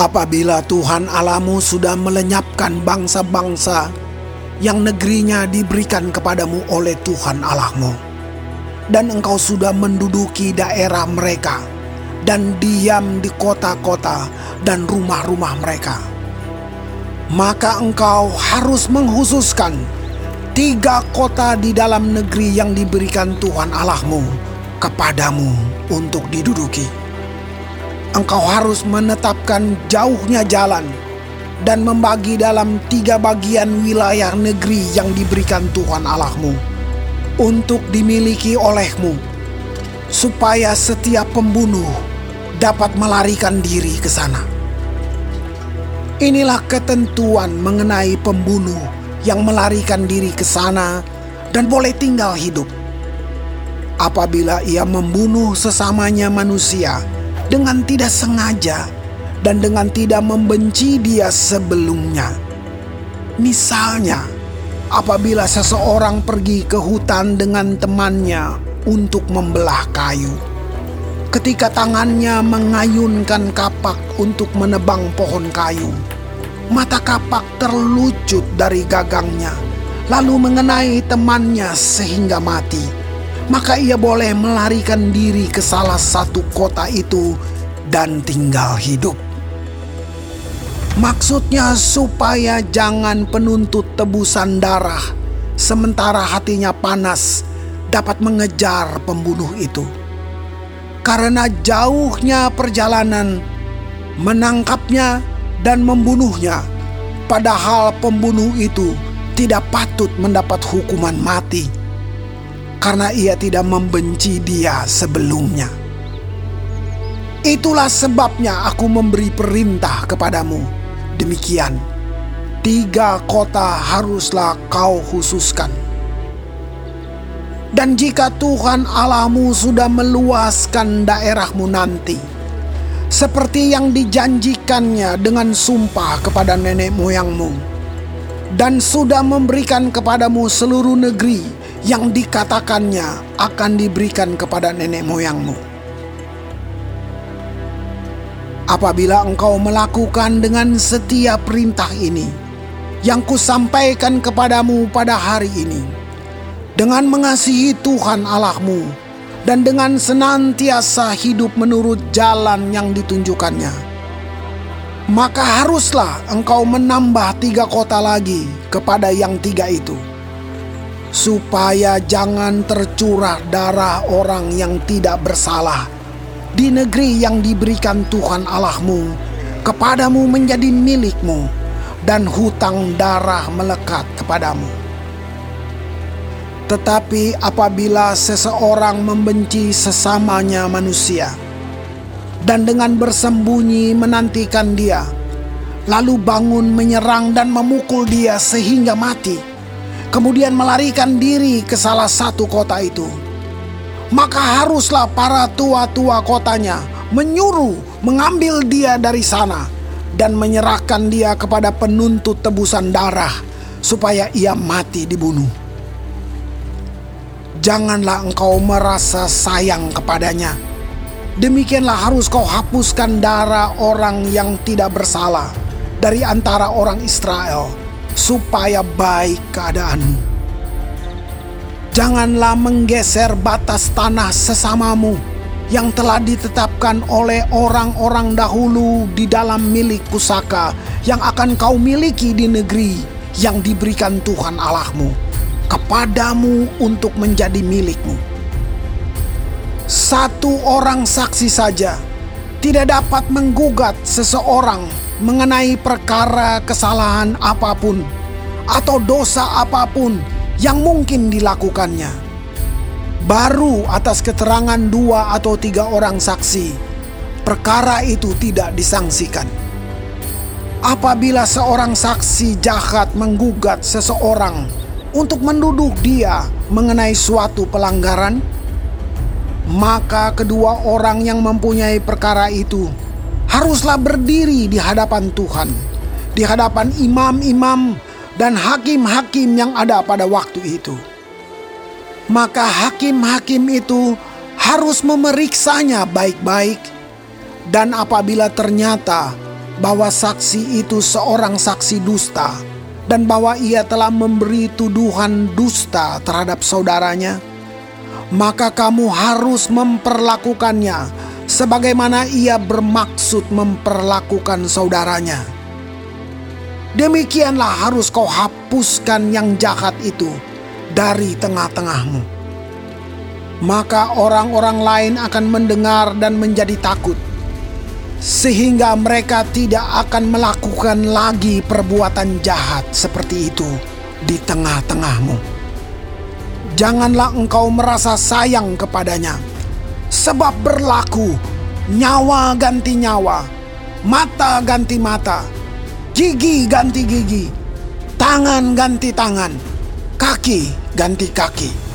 Apabila Tuhan Alamu sudah melenyapkan bangsa-bangsa yang negerinya diberikan kepadamu oleh Tuhan Allahmu, dan engkau sudah menduduki daerah mereka dan diam di kota-kota dan rumah-rumah mereka, maka engkau harus menghususkan tiga kota di dalam negeri yang diberikan Tuhan Allahmu kepadamu untuk diduduki engkau harus menetapkan jauhnya jalan dan membagi dalam tiga bagian wilayah negeri yang diberikan Tuhan Allahmu untuk dimiliki olehmu, supaya setiap pembunuh dapat melarikan diri ke sana. Inilah ketentuan mengenai pembunuh yang melarikan diri ke sana dan boleh tinggal hidup. Apabila ia membunuh sesamanya manusia, dengan tidak sengaja dan dengan tidak membenci dia sebelumnya. Misalnya, apabila seseorang pergi ke hutan dengan temannya untuk membelah kayu, ketika tangannya mengayunkan kapak untuk menebang pohon kayu, mata kapak terlucut dari gagangnya, lalu mengenai temannya sehingga mati maka ia boleh melarikan diri ke salah satu kota itu dan tinggal hidup. Maksudnya supaya jangan penuntut tebusan darah sementara hatinya panas dapat mengejar pembunuh itu. Karena jauhnya perjalanan menangkapnya dan membunuhnya, padahal pembunuh itu tidak patut mendapat hukuman mati karena ia tidak membenci dia sebelumnya. Itulah sebabnya aku memberi perintah kepadamu. Demikian, tiga kota haruslah kau khususkan. Dan jika Tuhan Allahmu sudah meluaskan daerahmu nanti, seperti yang dijanjikannya dengan sumpah kepada nenek moyangmu, dan sudah memberikan kepadamu seluruh negeri yang dikatakannya akan diberikan kepada nenek moyangmu. Apabila engkau melakukan dengan setiap perintah ini yang kusampaikan kepadamu pada hari ini, dengan mengasihi Tuhan Allahmu dan dengan senantiasa hidup menurut jalan yang ditunjukkannya, maka haruslah engkau menambah tiga kota lagi kepada yang tiga itu supaya jangan tercurah darah orang yang tidak bersalah di negeri yang diberikan Tuhan Allahmu kepadamu menjadi milikmu dan hutang darah melekat kepadamu. Tetapi apabila seseorang membenci sesamanya manusia dan dengan bersembunyi menantikan dia, lalu bangun menyerang dan memukul dia sehingga mati, kemudian melarikan diri ke salah satu kota itu, maka haruslah para tua-tua kotanya menyuruh mengambil dia dari sana dan menyerahkan dia kepada penuntut tebusan darah supaya ia mati dibunuh. Janganlah engkau merasa sayang kepadanya. Demikianlah harus kau hapuskan darah orang yang tidak bersalah dari antara orang Israel supaya baik keadaanmu. Janganlah menggeser batas tanah sesamamu yang telah ditetapkan oleh orang-orang dahulu di dalam milik pusaka yang akan kau miliki di negeri yang diberikan Tuhan Allahmu kepadamu untuk menjadi milikmu. Satu orang saksi saja tidak dapat menggugat seseorang mengenai perkara kesalahan apa pun atau dosa apa pun yang mungkin dilakukannya. Baru atas keterangan dua atau tiga orang saksi, perkara itu tidak disangsikan. Apabila seorang saksi jahat menggugat seseorang untuk menduduk dia mengenai suatu pelanggaran, maka kedua orang yang mempunyai perkara itu haruslah berdiri di hadapan Tuhan, di hadapan imam-imam dan hakim-hakim yang ada pada waktu itu. Maka hakim-hakim itu harus memeriksanya baik-baik, dan apabila ternyata bahwa saksi itu seorang saksi dusta dan bahwa ia telah memberi tuduhan dusta terhadap saudaranya, maka kamu harus memperlakukannya sebagaimana ia bermaksud memperlakukan saudaranya. Demikianlah harus kau hapuskan yang jahat itu dari tengah-tengahmu. Maka orang-orang lain akan mendengar dan menjadi takut sehingga mereka tidak akan melakukan lagi perbuatan jahat seperti itu di tengah-tengahmu. Janganlah engkau merasa sayang kepadanya, sebab berlaku nyawa ganti nyawa, mata ganti mata, gigi ganti gigi, tangan ganti tangan, kaki ganti kaki